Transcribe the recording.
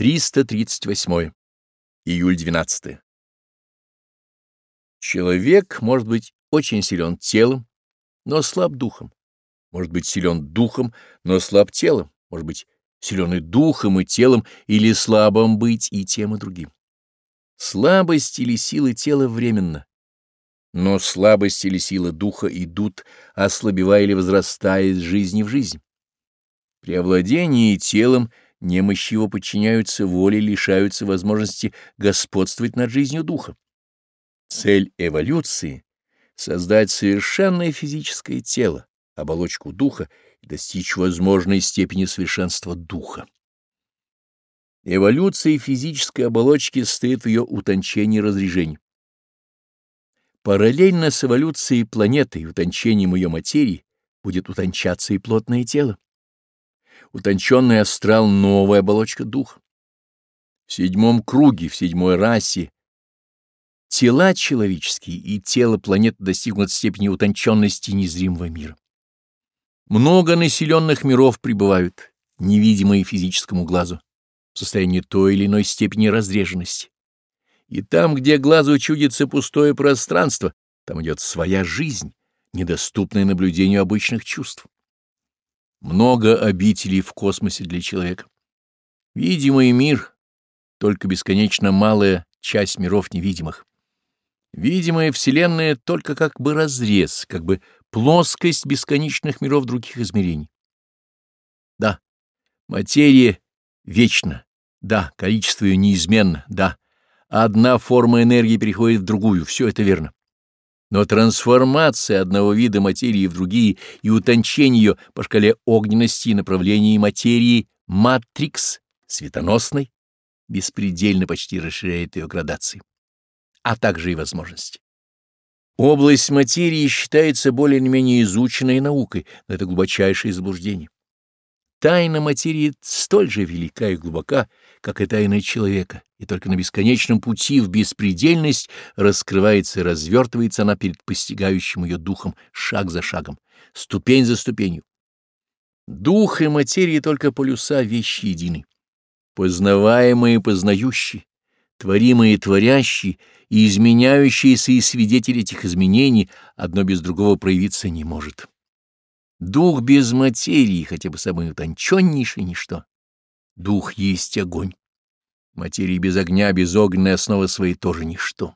338. Июль 12. Человек может быть очень силен телом, но слаб духом. Может быть силен духом, но слаб телом. Может быть силен и духом, и телом, или слабым быть и тем, и другим. Слабость или сила тела временно. Но слабость или сила духа идут, ослабевая или возрастая из жизни в жизнь. При овладении телом — немощиво подчиняются воле и лишаются возможности господствовать над жизнью духа. Цель эволюции — создать совершенное физическое тело, оболочку духа и достичь возможной степени совершенства духа. Эволюция физической оболочки стоит в ее утончении и разрежении. Параллельно с эволюцией планеты и утончением ее материи будет утончаться и плотное тело утонченный астрал новая оболочка духа. В седьмом круге, в седьмой расе тела человеческие и тело планет достигнут степени утонченности незримого мира. Много населенных миров пребывают, невидимые физическому глазу, в состоянии той или иной степени разреженности. И там, где глазу чудится пустое пространство, там идет своя жизнь, недоступная наблюдению обычных чувств много обителей в космосе для человека. Видимый мир — только бесконечно малая часть миров невидимых. Видимая Вселенная только как бы разрез, как бы плоскость бесконечных миров других измерений. Да, материя вечна, да, количество ее неизменно, да, одна форма энергии переходит в другую, все это верно. Но трансформация одного вида материи в другие и утончение ее по шкале огненности и направлении материи матрикс, светоносной, беспредельно почти расширяет ее градации, а также и возможности. Область материи считается более-менее изученной наукой, но это глубочайшее заблуждение. Тайна материи столь же велика и глубока, как и тайна человека, и только на бесконечном пути в беспредельность раскрывается и развертывается она перед постигающим ее духом шаг за шагом, ступень за ступенью. Дух и материя только полюса вещи едины. Познаваемые и познающие, творимые и творящие, и изменяющиеся и свидетели этих изменений одно без другого проявиться не может. Дух без материи хотя бы собой утонченнейший ничто. Дух есть огонь. Материи без огня, без огненной основы своей тоже ничто.